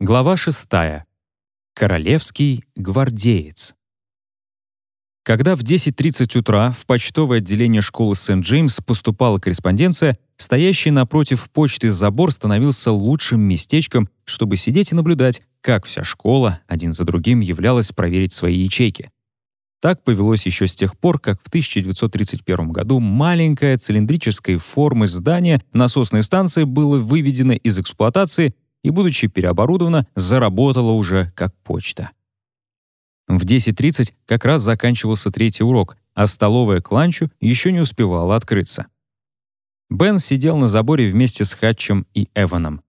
Глава 6. Королевский гвардеец. Когда в 10.30 утра в почтовое отделение школы Сент-Джеймс поступала корреспонденция, стоящий напротив почты забор становился лучшим местечком, чтобы сидеть и наблюдать, как вся школа один за другим являлась проверить свои ячейки. Так повелось еще с тех пор, как в 1931 году маленькое цилиндрической формы здание насосной станции было выведено из эксплуатации и, будучи переоборудована, заработала уже как почта. В 10.30 как раз заканчивался третий урок, а столовая к ланчу еще не успевала открыться. Бен сидел на заборе вместе с Хатчем и Эваном.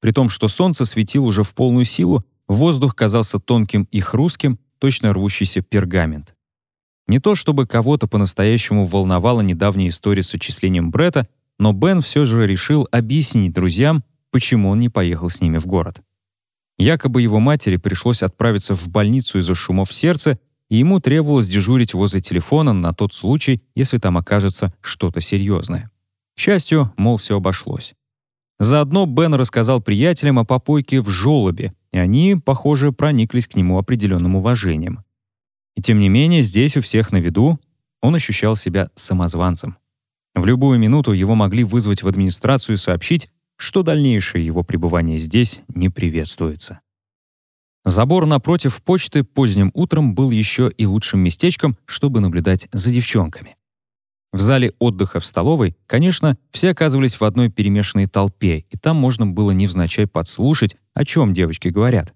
При том, что солнце светило уже в полную силу, воздух казался тонким и хрустким, точно рвущийся пергамент. Не то чтобы кого-то по-настоящему волновала недавняя история с отчислением Бретта, но Бен все же решил объяснить друзьям, почему он не поехал с ними в город. Якобы его матери пришлось отправиться в больницу из-за шумов в сердце, и ему требовалось дежурить возле телефона на тот случай, если там окажется что-то серьезное. К счастью, мол, все обошлось. Заодно Бен рассказал приятелям о попойке в желобе, и они, похоже, прониклись к нему определенным уважением. И тем не менее, здесь у всех на виду он ощущал себя самозванцем. В любую минуту его могли вызвать в администрацию и сообщить, что дальнейшее его пребывание здесь не приветствуется. Забор напротив почты поздним утром был еще и лучшим местечком, чтобы наблюдать за девчонками. В зале отдыха в столовой, конечно, все оказывались в одной перемешанной толпе, и там можно было невзначай подслушать, о чем девочки говорят.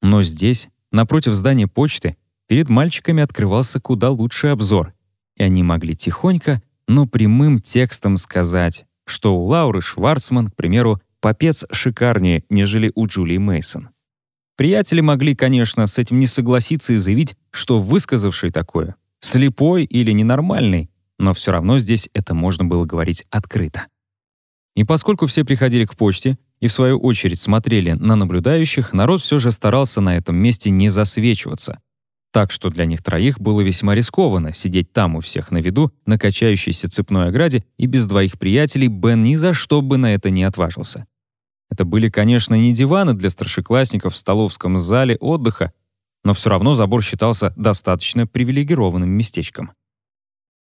Но здесь, напротив здания почты, перед мальчиками открывался куда лучший обзор, и они могли тихонько, но прямым текстом сказать что у Лауры Шварцман, к примеру, попец шикарнее, нежели у Джулии Мейсон. Приятели могли, конечно, с этим не согласиться и заявить, что высказавший такое слепой или ненормальный, но все равно здесь это можно было говорить открыто. И поскольку все приходили к почте и в свою очередь смотрели на наблюдающих, народ все же старался на этом месте не засвечиваться, так что для них троих было весьма рискованно сидеть там у всех на виду, на качающейся цепной ограде, и без двоих приятелей Бен ни за что бы на это не отважился. Это были, конечно, не диваны для старшеклассников в столовском зале отдыха, но все равно забор считался достаточно привилегированным местечком.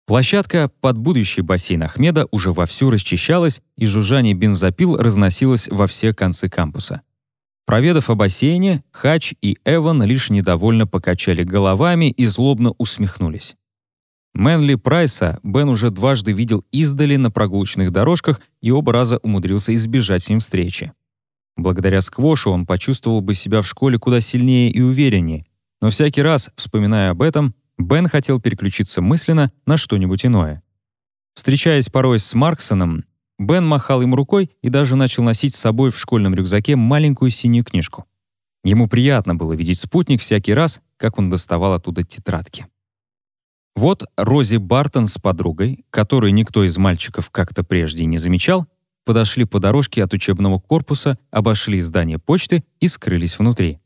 Площадка под будущий бассейн Ахмеда уже вовсю расчищалась, и жужжание бензопил разносилось во все концы кампуса. Проведав о бассейне, Хач и Эван лишь недовольно покачали головами и злобно усмехнулись. Мэнли Прайса Бен уже дважды видел издали на прогулочных дорожках и оба раза умудрился избежать с ним встречи. Благодаря сквошу он почувствовал бы себя в школе куда сильнее и увереннее, но всякий раз, вспоминая об этом, Бен хотел переключиться мысленно на что-нибудь иное. Встречаясь порой с Марксоном, Бен махал ему рукой и даже начал носить с собой в школьном рюкзаке маленькую синюю книжку. Ему приятно было видеть спутник всякий раз, как он доставал оттуда тетрадки. Вот Рози Бартон с подругой, которую никто из мальчиков как-то прежде не замечал, подошли по дорожке от учебного корпуса, обошли здание почты и скрылись внутри.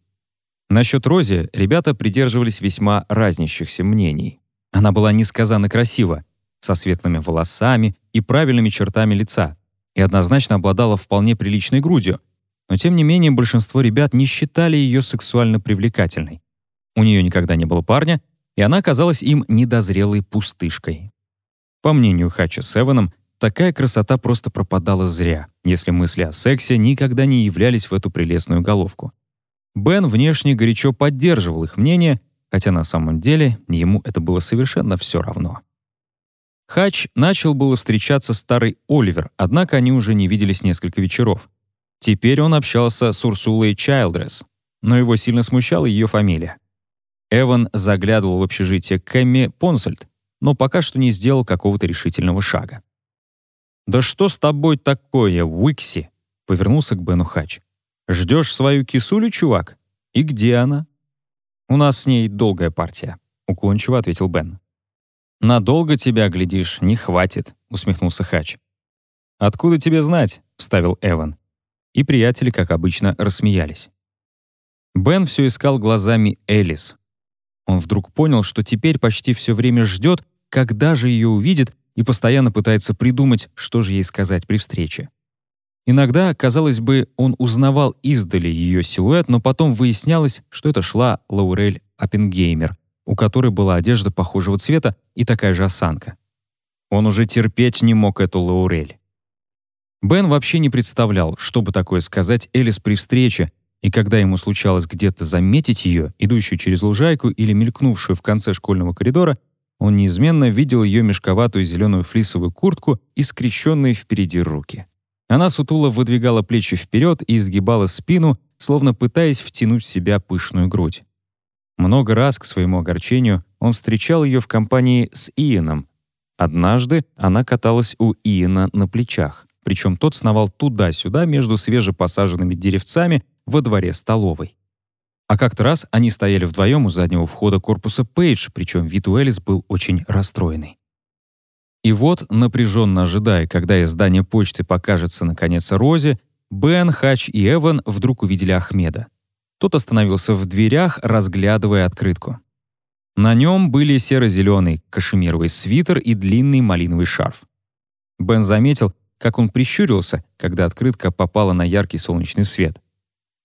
Насчет Рози ребята придерживались весьма разнящихся мнений. Она была несказанно красива, со светлыми волосами и правильными чертами лица, и однозначно обладала вполне приличной грудью, но тем не менее большинство ребят не считали ее сексуально привлекательной. У нее никогда не было парня, и она казалась им недозрелой пустышкой. По мнению Хача с Эваном, такая красота просто пропадала зря, если мысли о сексе никогда не являлись в эту прелестную головку. Бен внешне горячо поддерживал их мнение, хотя на самом деле ему это было совершенно все равно. Хач начал было встречаться с старой Оливер, однако они уже не виделись несколько вечеров. Теперь он общался с Урсулой Чайлдресс, но его сильно смущала ее фамилия. Эван заглядывал в общежитие Кэмми Понсельд, но пока что не сделал какого-то решительного шага. «Да что с тобой такое, Уикси?» — повернулся к Бену Хач. «Ждешь свою кисулю, чувак? И где она?» «У нас с ней долгая партия», — уклончиво ответил Бен. «Надолго тебя, глядишь, не хватит», — усмехнулся Хач. «Откуда тебе знать?» — вставил Эван. И приятели, как обычно, рассмеялись. Бен все искал глазами Элис. Он вдруг понял, что теперь почти все время ждет, когда же ее увидит, и постоянно пытается придумать, что же ей сказать при встрече. Иногда, казалось бы, он узнавал издали ее силуэт, но потом выяснялось, что это шла Лаурель Оппенгеймер, у которой была одежда похожего цвета и такая же осанка. Он уже терпеть не мог эту Лаурель. Бен вообще не представлял, что бы такое сказать Элис при встрече, и когда ему случалось где-то заметить ее, идущую через лужайку или мелькнувшую в конце школьного коридора, он неизменно видел ее мешковатую зеленую флисовую куртку и скрещенные впереди руки. Она сутуло выдвигала плечи вперед и изгибала спину, словно пытаясь втянуть в себя пышную грудь. Много раз, к своему огорчению, он встречал ее в компании с Иеном. Однажды она каталась у Иена на плечах, причем тот сновал туда-сюда между свежепосаженными деревцами во дворе столовой. А как-то раз они стояли вдвоем у заднего входа корпуса Пейдж, причем вид у Элис был очень расстроенный. И вот, напряженно ожидая, когда из здания почты покажется наконец Розе, Бен, Хач и Эван вдруг увидели Ахмеда. Тот остановился в дверях, разглядывая открытку. На нем были серо-зеленый кашемировый свитер и длинный малиновый шарф. Бен заметил, как он прищурился, когда открытка попала на яркий солнечный свет.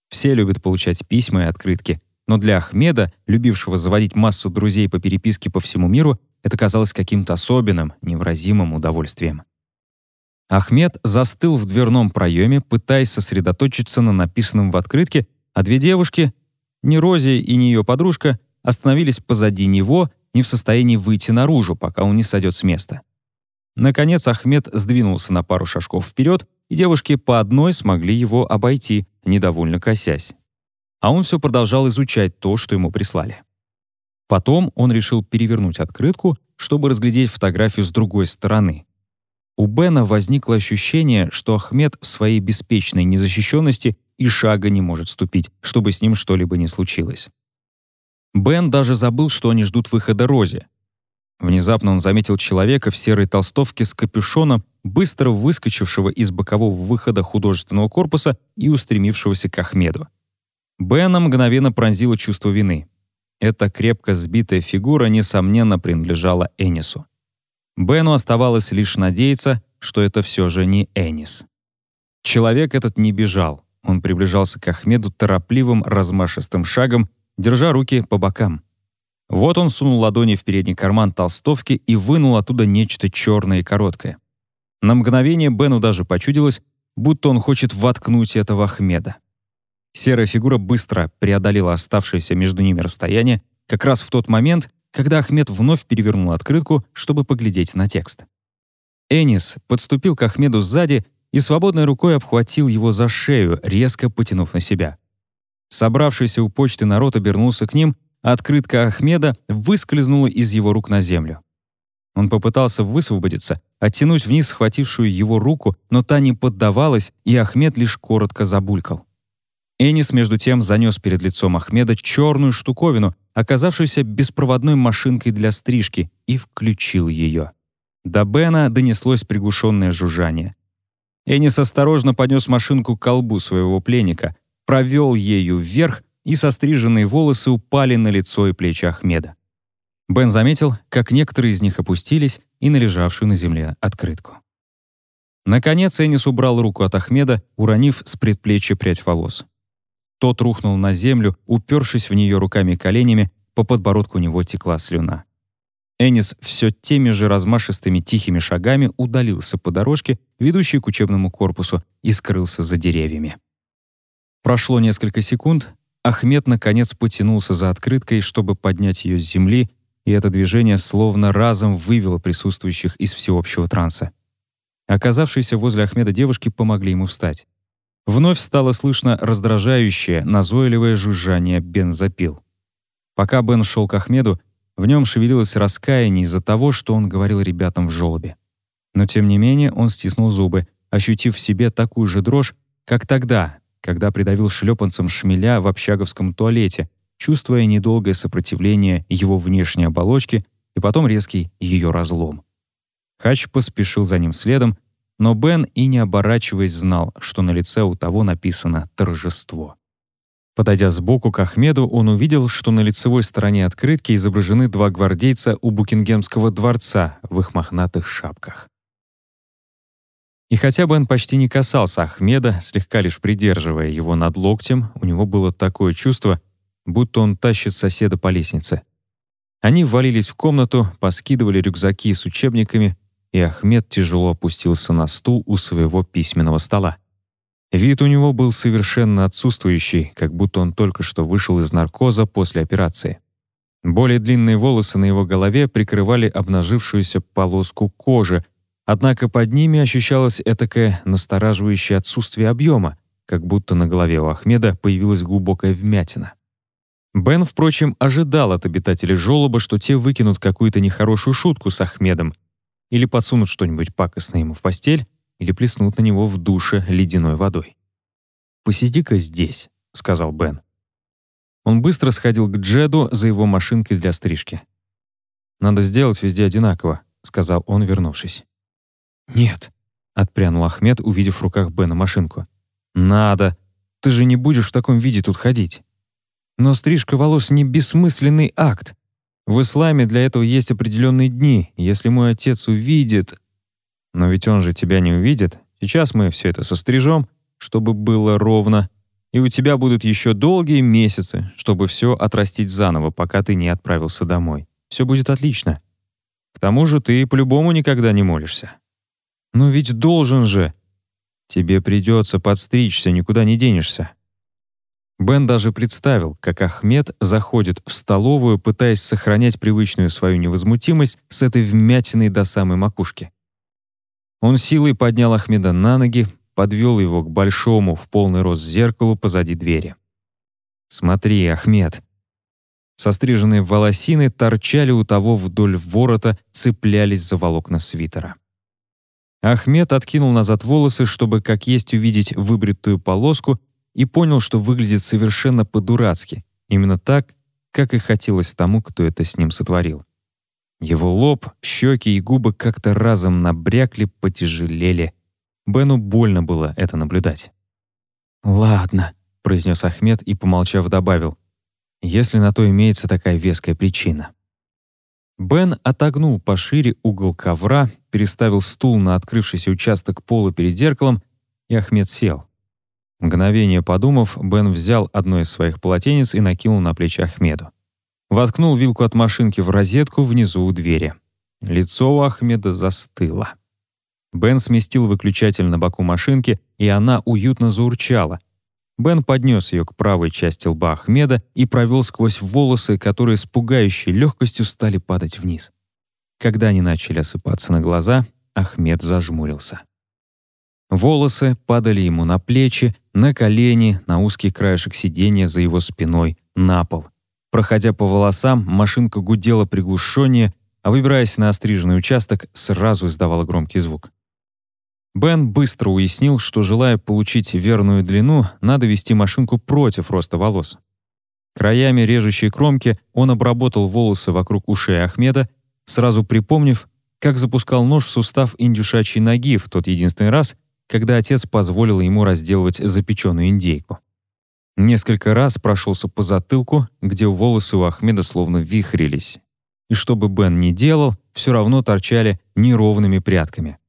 Все любят получать письма и открытки, но для Ахмеда, любившего заводить массу друзей по переписке по всему миру, это казалось каким-то особенным, невразимым удовольствием. Ахмед застыл в дверном проеме, пытаясь сосредоточиться на написанном в открытке, а две девушки, ни Рози и ни ее подружка, остановились позади него, не в состоянии выйти наружу, пока он не сойдет с места. Наконец Ахмед сдвинулся на пару шажков вперед, и девушки по одной смогли его обойти, недовольно косясь. А он все продолжал изучать то, что ему прислали. Потом он решил перевернуть открытку, чтобы разглядеть фотографию с другой стороны. У Бена возникло ощущение, что Ахмед в своей беспечной незащищенности и шага не может ступить, чтобы с ним что-либо не случилось. Бен даже забыл, что они ждут выхода Рози. Внезапно он заметил человека в серой толстовке с капюшоном, быстро выскочившего из бокового выхода художественного корпуса и устремившегося к Ахмеду. Бена мгновенно пронзило чувство вины. Эта крепко сбитая фигура, несомненно, принадлежала Энису. Бену оставалось лишь надеяться, что это все же не Энис. Человек этот не бежал. Он приближался к Ахмеду торопливым, размашистым шагом, держа руки по бокам. Вот он сунул ладони в передний карман толстовки и вынул оттуда нечто черное и короткое. На мгновение Бену даже почудилось, будто он хочет воткнуть этого Ахмеда. Серая фигура быстро преодолела оставшееся между ними расстояние как раз в тот момент, когда Ахмед вновь перевернул открытку, чтобы поглядеть на текст. Энис подступил к Ахмеду сзади и свободной рукой обхватил его за шею, резко потянув на себя. Собравшийся у почты народ обернулся к ним, а открытка Ахмеда выскользнула из его рук на землю. Он попытался высвободиться, оттянуть вниз схватившую его руку, но та не поддавалась, и Ахмед лишь коротко забулькал. Энис, между тем, занес перед лицом Ахмеда черную штуковину, оказавшуюся беспроводной машинкой для стрижки, и включил ее. До Бена донеслось приглушенное жужжание. Энис осторожно поднес машинку к колбу своего пленника, провел ею вверх, и состриженные волосы упали на лицо и плечи Ахмеда. Бен заметил, как некоторые из них опустились и на лежавшую на земле открытку. Наконец Энис убрал руку от Ахмеда, уронив с предплечья прядь волос. Тот рухнул на землю, упершись в нее руками и коленями, по подбородку у него текла слюна. Энис все теми же размашистыми тихими шагами удалился по дорожке, ведущей к учебному корпусу, и скрылся за деревьями. Прошло несколько секунд, Ахмед наконец потянулся за открыткой, чтобы поднять ее с земли, и это движение словно разом вывело присутствующих из всеобщего транса. Оказавшиеся возле Ахмеда девушки помогли ему встать. Вновь стало слышно раздражающее, назойливое жужжание бензопил. Пока Бен шел к Ахмеду, в нем шевелилось раскаяние из-за того, что он говорил ребятам в жёлобе. Но тем не менее он стиснул зубы, ощутив в себе такую же дрожь, как тогда, когда придавил шлепанцем шмеля в общаговском туалете, чувствуя недолгое сопротивление его внешней оболочки и потом резкий ее разлом. Хач поспешил за ним следом, но Бен и не оборачиваясь знал, что на лице у того написано «торжество». Подойдя сбоку к Ахмеду, он увидел, что на лицевой стороне открытки изображены два гвардейца у Букингемского дворца в их мохнатых шапках. И хотя Бен почти не касался Ахмеда, слегка лишь придерживая его над локтем, у него было такое чувство, будто он тащит соседа по лестнице. Они ввалились в комнату, поскидывали рюкзаки с учебниками, и Ахмед тяжело опустился на стул у своего письменного стола. Вид у него был совершенно отсутствующий, как будто он только что вышел из наркоза после операции. Более длинные волосы на его голове прикрывали обнажившуюся полоску кожи, однако под ними ощущалось этакое настораживающее отсутствие объема, как будто на голове у Ахмеда появилась глубокая вмятина. Бен, впрочем, ожидал от обитателей жёлоба, что те выкинут какую-то нехорошую шутку с Ахмедом или подсунут что-нибудь пакостное ему в постель, или плеснут на него в душе ледяной водой. «Посиди-ка здесь», — сказал Бен. Он быстро сходил к Джеду за его машинкой для стрижки. «Надо сделать везде одинаково», — сказал он, вернувшись. «Нет», — отпрянул Ахмед, увидев в руках Бена машинку. «Надо. Ты же не будешь в таком виде тут ходить. Но стрижка волос не бессмысленный акт. В исламе для этого есть определенные дни. Если мой отец увидит... Но ведь он же тебя не увидит. Сейчас мы все это сострижем, чтобы было ровно. И у тебя будут еще долгие месяцы, чтобы все отрастить заново, пока ты не отправился домой. Все будет отлично. К тому же ты по-любому никогда не молишься. Но ведь должен же. Тебе придется подстричься, никуда не денешься. Бен даже представил, как Ахмед заходит в столовую, пытаясь сохранять привычную свою невозмутимость с этой вмятиной до самой макушки. Он силой поднял Ахмеда на ноги, подвел его к большому в полный рост зеркалу позади двери. «Смотри, Ахмед!» Состриженные волосины торчали у того вдоль ворота, цеплялись за волокна свитера. Ахмед откинул назад волосы, чтобы как есть увидеть выбритую полоску, и понял, что выглядит совершенно по-дурацки, именно так, как и хотелось тому, кто это с ним сотворил. Его лоб, щеки и губы как-то разом набрякли, потяжелели. Бену больно было это наблюдать. «Ладно», — произнес Ахмед и, помолчав, добавил, «если на то имеется такая веская причина». Бен отогнул пошире угол ковра, переставил стул на открывшийся участок пола перед зеркалом, и Ахмед сел. Мгновение подумав, Бен взял одно из своих полотенец и накинул на плечи Ахмеду. Воткнул вилку от машинки в розетку внизу у двери. Лицо у Ахмеда застыло. Бен сместил выключатель на боку машинки, и она уютно заурчала. Бен поднес ее к правой части лба Ахмеда и провел сквозь волосы, которые с пугающей легкостью стали падать вниз. Когда они начали осыпаться на глаза, Ахмед зажмурился. Волосы падали ему на плечи, на колени, на узкий краешек сиденья за его спиной, на пол — Проходя по волосам, машинка гудела приглушеннее, а выбираясь на остриженный участок, сразу издавала громкий звук. Бен быстро уяснил, что, желая получить верную длину, надо вести машинку против роста волос. Краями режущей кромки он обработал волосы вокруг ушей Ахмеда, сразу припомнив, как запускал нож в сустав индюшачьей ноги в тот единственный раз, когда отец позволил ему разделывать запеченную индейку. Несколько раз прошелся по затылку, где волосы у Ахмеда словно вихрились. И что бы Бен ни делал, все равно торчали неровными прядками.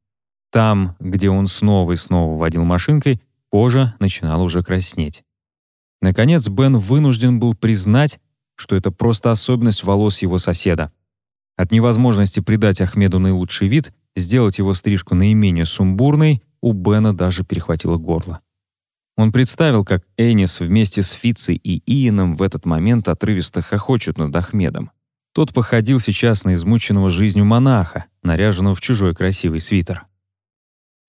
Там, где он снова и снова водил машинкой, кожа начинала уже краснеть. Наконец Бен вынужден был признать, что это просто особенность волос его соседа. От невозможности придать Ахмеду наилучший вид, сделать его стрижку наименее сумбурной, у Бена даже перехватило горло. Он представил, как Энис вместе с Фицей и Иеном в этот момент отрывисто хохочут над Ахмедом. Тот походил сейчас на измученного жизнью монаха, наряженного в чужой красивый свитер.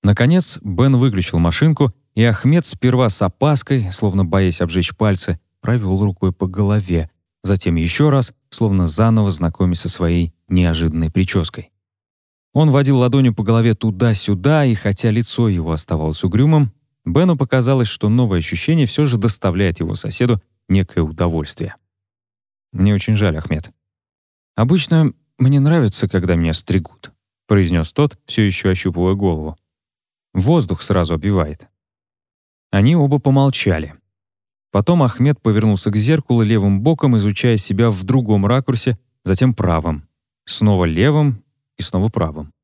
Наконец Бен выключил машинку, и Ахмед сперва с опаской, словно боясь обжечь пальцы, провел рукой по голове, затем еще раз, словно заново знакомясь со своей неожиданной прической. Он водил ладонью по голове туда-сюда, и хотя лицо его оставалось угрюмым, Бену показалось, что новое ощущение все же доставляет его соседу некое удовольствие. «Мне очень жаль, Ахмед. Обычно мне нравится, когда меня стригут», — произнес тот, все еще ощупывая голову. Воздух сразу обвивает. Они оба помолчали. Потом Ахмед повернулся к зеркалу левым боком, изучая себя в другом ракурсе, затем правым, снова левым и снова правым.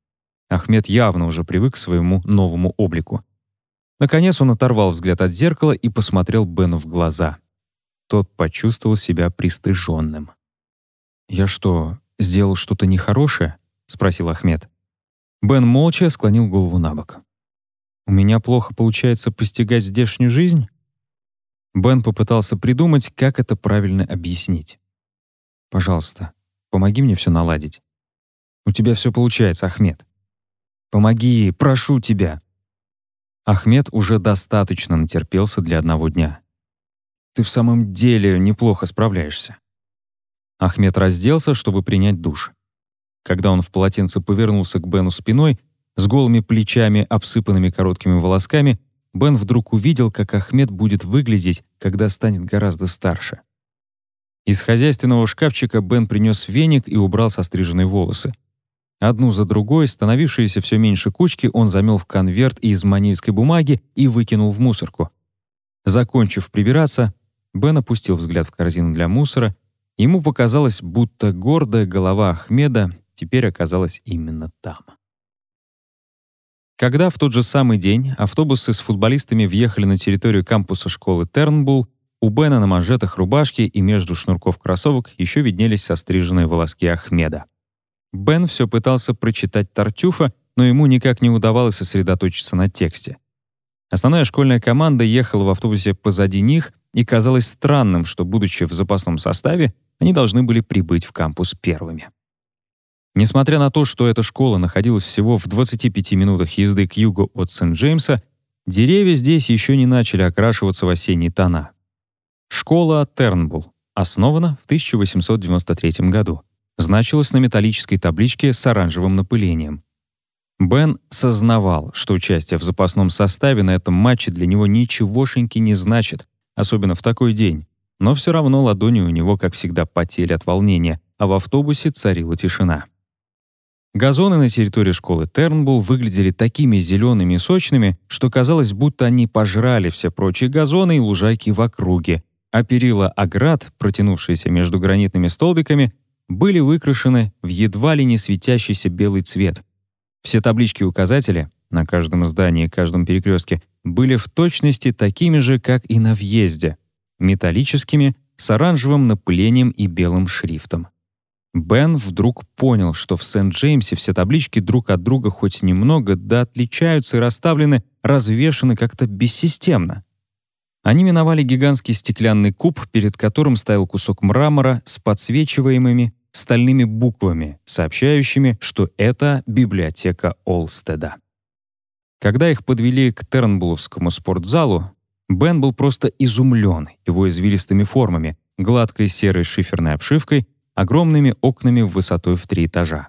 Ахмед явно уже привык к своему новому облику. Наконец он оторвал взгляд от зеркала и посмотрел Бену в глаза. Тот почувствовал себя пристыженным. «Я что, сделал что-то нехорошее?» — спросил Ахмед. Бен молча склонил голову на бок. «У меня плохо получается постигать здешнюю жизнь?» Бен попытался придумать, как это правильно объяснить. «Пожалуйста, помоги мне все наладить. У тебя все получается, Ахмед. Помоги, прошу тебя». Ахмед уже достаточно натерпелся для одного дня. «Ты в самом деле неплохо справляешься». Ахмед разделся, чтобы принять душ. Когда он в полотенце повернулся к Бену спиной, с голыми плечами, обсыпанными короткими волосками, Бен вдруг увидел, как Ахмед будет выглядеть, когда станет гораздо старше. Из хозяйственного шкафчика Бен принес веник и убрал состриженные волосы. Одну за другой, становившиеся все меньше кучки, он замел в конверт из манильской бумаги и выкинул в мусорку. Закончив прибираться, Бен опустил взгляд в корзину для мусора. Ему показалось, будто гордая голова Ахмеда теперь оказалась именно там. Когда в тот же самый день автобусы с футболистами въехали на территорию кампуса школы Тернбулл, у Бена на манжетах рубашки и между шнурков кроссовок еще виднелись состриженные волоски Ахмеда. Бен все пытался прочитать Тартюфа, но ему никак не удавалось сосредоточиться на тексте. Основная школьная команда ехала в автобусе позади них, и казалось странным, что, будучи в запасном составе, они должны были прибыть в кампус первыми. Несмотря на то, что эта школа находилась всего в 25 минутах езды к югу от Сент-Джеймса, деревья здесь еще не начали окрашиваться в осенние тона. Школа Тернбулл основана в 1893 году значилось на металлической табличке с оранжевым напылением. Бен сознавал, что участие в запасном составе на этом матче для него ничегошеньки не значит, особенно в такой день, но все равно ладони у него, как всегда, потели от волнения, а в автобусе царила тишина. Газоны на территории школы Тернбулл выглядели такими зелеными и сочными, что казалось, будто они пожрали все прочие газоны и лужайки в округе, а перила оград, протянувшиеся между гранитными столбиками, были выкрашены в едва ли не светящийся белый цвет. Все таблички указатели на каждом здании и каждом перекрестке были в точности такими же, как и на въезде, металлическими, с оранжевым напылением и белым шрифтом. Бен вдруг понял, что в Сент-Джеймсе все таблички друг от друга хоть немного да отличаются и расставлены, развешаны как-то бессистемно. Они миновали гигантский стеклянный куб, перед которым стоял кусок мрамора с подсвечиваемыми стальными буквами, сообщающими, что это библиотека Олстеда. Когда их подвели к Тернбулловскому спортзалу, Бен был просто изумлен его извилистыми формами, гладкой серой шиферной обшивкой, огромными окнами высотой в три этажа.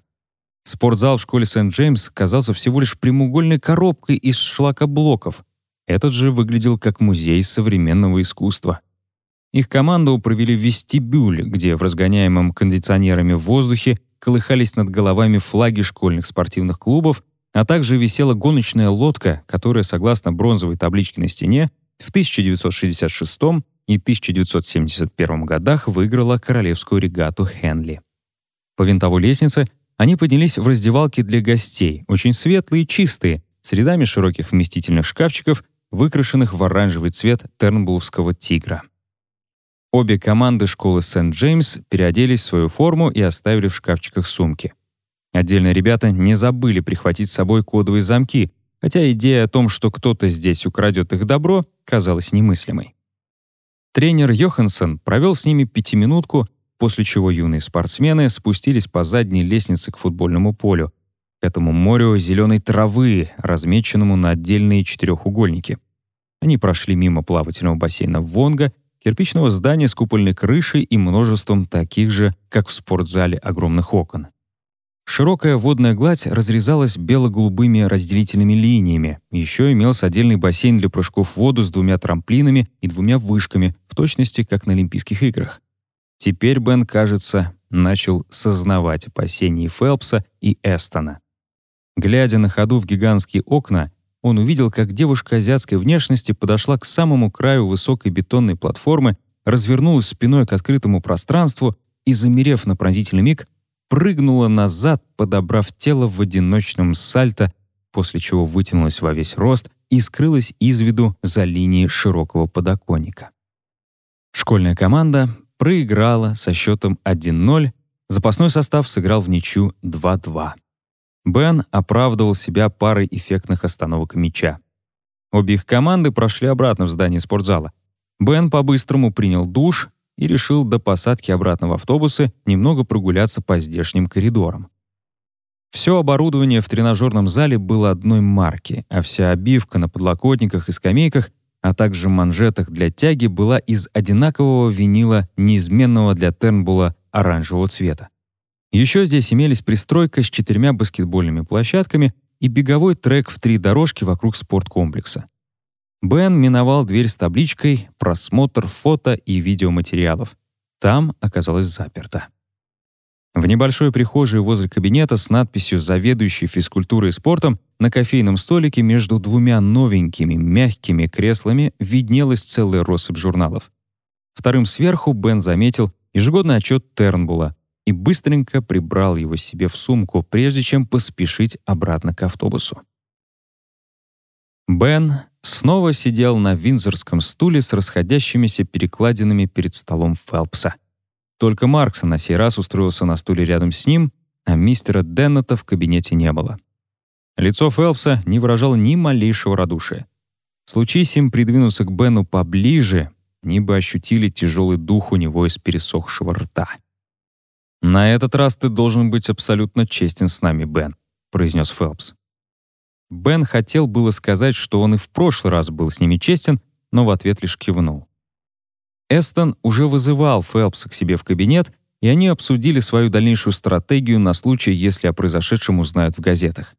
Спортзал в школе Сент-Джеймс казался всего лишь прямоугольной коробкой из шлакоблоков. Этот же выглядел как музей современного искусства. Их команду провели в вестибюль, где в разгоняемом кондиционерами воздухе колыхались над головами флаги школьных спортивных клубов, а также висела гоночная лодка, которая, согласно бронзовой табличке на стене, в 1966 и 1971 годах выиграла королевскую регату Хенли. По винтовой лестнице они поднялись в раздевалки для гостей, очень светлые и чистые, с рядами широких вместительных шкафчиков, выкрашенных в оранжевый цвет тернбуллского тигра. Обе команды школы Сент-Джеймс переоделись в свою форму и оставили в шкафчиках сумки. Отдельные ребята не забыли прихватить с собой кодовые замки, хотя идея о том, что кто-то здесь украдет их добро, казалась немыслимой. Тренер Йоханссон провел с ними пятиминутку, после чего юные спортсмены спустились по задней лестнице к футбольному полю, к этому морю зеленой травы, размеченному на отдельные четырехугольники. Они прошли мимо плавательного бассейна Вонга кирпичного здания с купольной крышей и множеством таких же, как в спортзале, огромных окон. Широкая водная гладь разрезалась бело-голубыми разделительными линиями. Еще имелся отдельный бассейн для прыжков в воду с двумя трамплинами и двумя вышками, в точности как на Олимпийских играх. Теперь Бен, кажется, начал сознавать опасения Фелпса и Эстона. Глядя на ходу в гигантские окна, он увидел, как девушка азиатской внешности подошла к самому краю высокой бетонной платформы, развернулась спиной к открытому пространству и, замерев на пронзительный миг, прыгнула назад, подобрав тело в одиночном сальто, после чего вытянулась во весь рост и скрылась из виду за линией широкого подоконника. Школьная команда проиграла со счетом 1-0, запасной состав сыграл в ничью 2-2. Бен оправдывал себя парой эффектных остановок мяча. Обе их команды прошли обратно в здание спортзала. Бен по-быстрому принял душ и решил до посадки обратно в автобусы немного прогуляться по здешним коридорам. Все оборудование в тренажерном зале было одной марки, а вся обивка на подлокотниках и скамейках, а также манжетах для тяги была из одинакового винила, неизменного для Тернбула оранжевого цвета. Еще здесь имелись пристройка с четырьмя баскетбольными площадками и беговой трек в три дорожки вокруг спорткомплекса. Бен миновал дверь с табличкой «Просмотр фото и видеоматериалов». Там оказалось заперто. В небольшой прихожей возле кабинета с надписью «Заведующий физкультурой и спортом» на кофейном столике между двумя новенькими мягкими креслами виднелась целая россыпь журналов. Вторым сверху Бен заметил ежегодный отчет Тернбула, и быстренько прибрал его себе в сумку, прежде чем поспешить обратно к автобусу. Бен снова сидел на винзорском стуле с расходящимися перекладинами перед столом Фелпса. Только Маркса на сей раз устроился на стуле рядом с ним, а мистера Деннета в кабинете не было. Лицо Фелпса не выражало ни малейшего радушия. Случись им придвинуться к Бену поближе, они бы ощутили тяжелый дух у него из пересохшего рта. «На этот раз ты должен быть абсолютно честен с нами, Бен», — произнес Фелпс. Бен хотел было сказать, что он и в прошлый раз был с ними честен, но в ответ лишь кивнул. Эстон уже вызывал Фелпса к себе в кабинет, и они обсудили свою дальнейшую стратегию на случай, если о произошедшем узнают в газетах.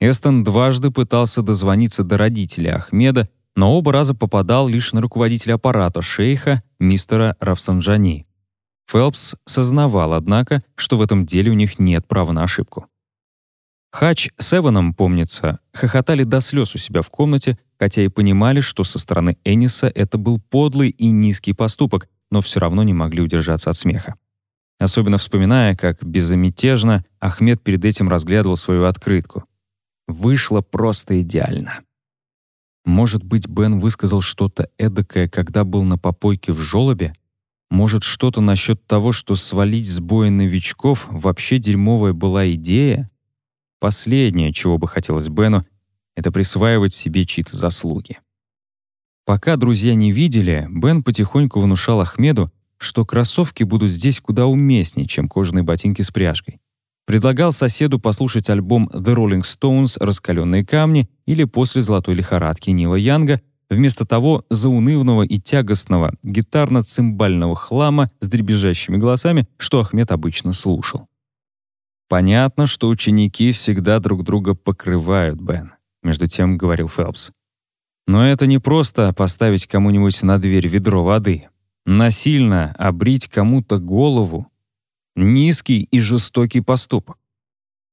Эстон дважды пытался дозвониться до родителей Ахмеда, но оба раза попадал лишь на руководителя аппарата шейха, мистера Рафсанджани. Фелпс сознавал, однако, что в этом деле у них нет права на ошибку. Хач с Эваном, помнится, хохотали до слез у себя в комнате, хотя и понимали, что со стороны Энниса это был подлый и низкий поступок, но все равно не могли удержаться от смеха. Особенно вспоминая, как безмятежно Ахмед перед этим разглядывал свою открытку. Вышло просто идеально. Может быть, Бен высказал что-то эдакое, когда был на попойке в жёлобе? Может, что-то насчет того, что свалить с боя новичков вообще дерьмовая была идея? Последнее, чего бы хотелось Бену, это присваивать себе чьи-то заслуги. Пока друзья не видели, Бен потихоньку внушал Ахмеду, что кроссовки будут здесь куда уместнее, чем кожаные ботинки с пряжкой. Предлагал соседу послушать альбом The Rolling Stones «Раскаленные камни» или «После золотой лихорадки» Нила Янга, Вместо того заунывного и тягостного гитарно-цимбального хлама с дребезжащими голосами, что Ахмед обычно слушал. «Понятно, что ученики всегда друг друга покрывают, Бен», — между тем говорил Фелпс. «Но это не просто поставить кому-нибудь на дверь ведро воды. Насильно обрить кому-то голову — низкий и жестокий поступок.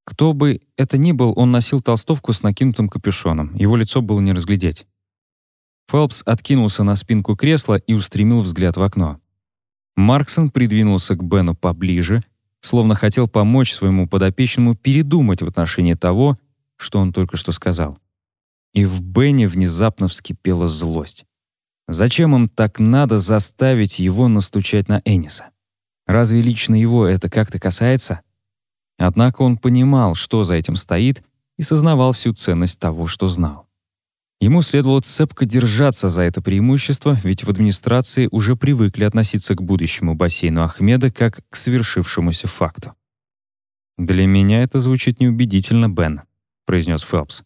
Кто бы это ни был, он носил толстовку с накинутым капюшоном. Его лицо было не разглядеть. Фелпс откинулся на спинку кресла и устремил взгляд в окно. Марксон придвинулся к Бену поближе, словно хотел помочь своему подопечному передумать в отношении того, что он только что сказал. И в Бене внезапно вскипела злость. Зачем им так надо заставить его настучать на Эниса? Разве лично его это как-то касается? Однако он понимал, что за этим стоит, и сознавал всю ценность того, что знал. Ему следовало цепко держаться за это преимущество, ведь в администрации уже привыкли относиться к будущему бассейну Ахмеда как к свершившемуся факту. «Для меня это звучит неубедительно, Бен», — произнес Фелпс.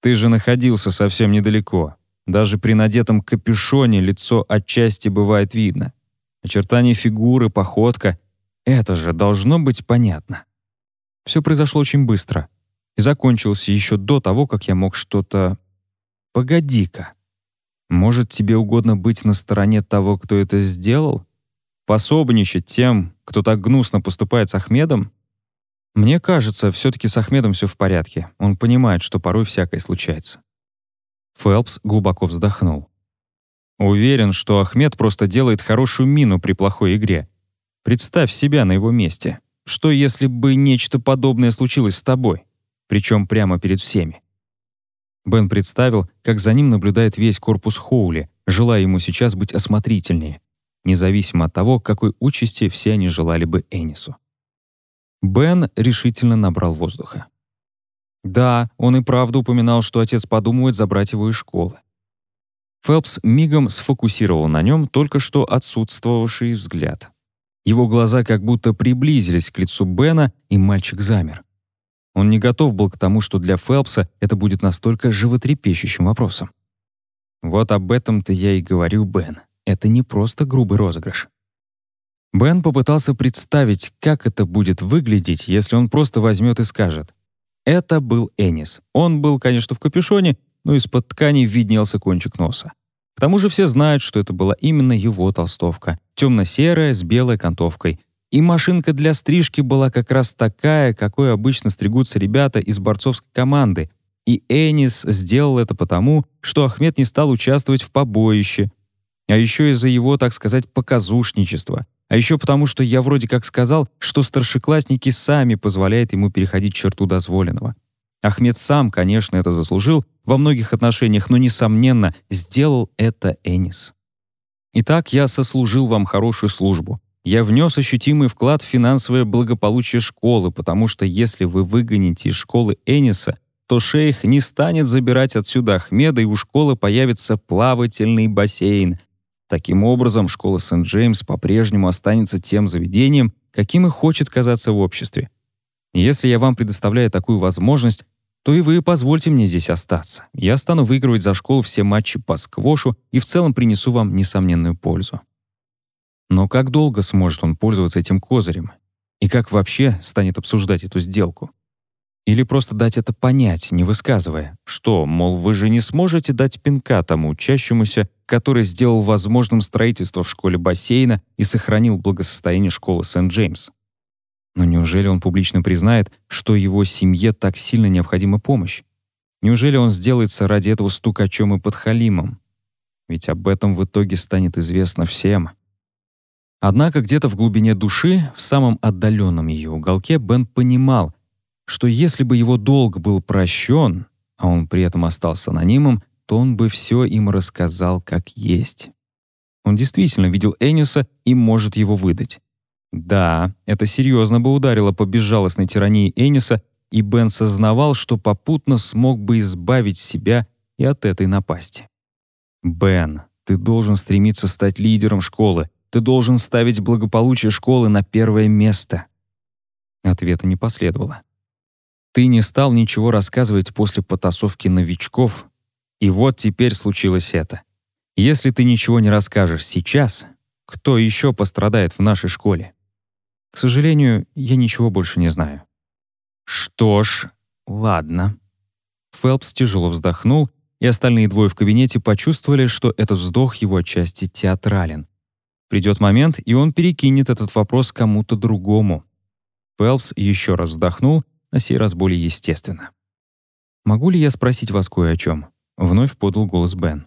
«Ты же находился совсем недалеко. Даже при надетом капюшоне лицо отчасти бывает видно. Очертания фигуры, походка — это же должно быть понятно». Все произошло очень быстро и закончилось еще до того, как я мог что-то Погоди-ка. Может, тебе угодно быть на стороне того, кто это сделал? Пособничать тем, кто так гнусно поступает с Ахмедом? Мне кажется, все-таки с Ахмедом все в порядке. Он понимает, что порой всякое случается. Фелпс глубоко вздохнул. Уверен, что Ахмед просто делает хорошую мину при плохой игре. Представь себя на его месте. что если бы нечто подобное случилось с тобой, причем прямо перед всеми? Бен представил, как за ним наблюдает весь корпус Хоули, желая ему сейчас быть осмотрительнее, независимо от того, какой участи все они желали бы Энису. Бен решительно набрал воздуха. Да, он и правда упоминал, что отец подумывает забрать его из школы. Фелпс мигом сфокусировал на нем только что отсутствовавший взгляд. Его глаза как будто приблизились к лицу Бена, и мальчик замер. Он не готов был к тому, что для Фелпса это будет настолько животрепещущим вопросом. Вот об этом-то я и говорю, Бен. Это не просто грубый розыгрыш. Бен попытался представить, как это будет выглядеть, если он просто возьмет и скажет. Это был Энис. Он был, конечно, в капюшоне, но из-под ткани виднелся кончик носа. К тому же все знают, что это была именно его толстовка, темно-серая с белой окантовкой, и машинка для стрижки была как раз такая, какой обычно стригутся ребята из борцовской команды. И Энис сделал это потому, что Ахмед не стал участвовать в побоище. А еще из-за его, так сказать, показушничества. А еще потому, что я вроде как сказал, что старшеклассники сами позволяют ему переходить черту дозволенного. Ахмед сам, конечно, это заслужил во многих отношениях, но, несомненно, сделал это Энис. Итак, я сослужил вам хорошую службу. Я внес ощутимый вклад в финансовое благополучие школы, потому что если вы выгоните из школы Эниса, то шейх не станет забирать отсюда Ахмеда, и у школы появится плавательный бассейн. Таким образом, школа Сент-Джеймс по-прежнему останется тем заведением, каким и хочет казаться в обществе. Если я вам предоставляю такую возможность, то и вы позвольте мне здесь остаться. Я стану выигрывать за школу все матчи по сквошу и в целом принесу вам несомненную пользу. Но как долго сможет он пользоваться этим козырем? И как вообще станет обсуждать эту сделку? Или просто дать это понять, не высказывая, что, мол, вы же не сможете дать пинка тому учащемуся, который сделал возможным строительство в школе бассейна и сохранил благосостояние школы Сент-Джеймс. Но неужели он публично признает, что его семье так сильно необходима помощь? Неужели он сделается ради этого стукачом и подхалимом? Ведь об этом в итоге станет известно всем. Однако где-то в глубине души, в самом отдаленном ее уголке, Бен понимал, что если бы его долг был прощен, а он при этом остался анонимом, то он бы все им рассказал как есть. Он действительно видел Эниса и может его выдать. Да, это серьезно бы ударило по безжалостной тирании Эниса, и Бен сознавал, что попутно смог бы избавить себя и от этой напасти. «Бен, ты должен стремиться стать лидером школы, ты должен ставить благополучие школы на первое место. Ответа не последовало. Ты не стал ничего рассказывать после потасовки новичков, и вот теперь случилось это. Если ты ничего не расскажешь сейчас, кто еще пострадает в нашей школе? К сожалению, я ничего больше не знаю. Что ж, ладно. Фелпс тяжело вздохнул, и остальные двое в кабинете почувствовали, что этот вздох его отчасти театрален. Придет момент, и он перекинет этот вопрос кому-то другому. Фелпс еще раз вздохнул, на сей раз более естественно. «Могу ли я спросить вас кое о чем?» — вновь подал голос Бен.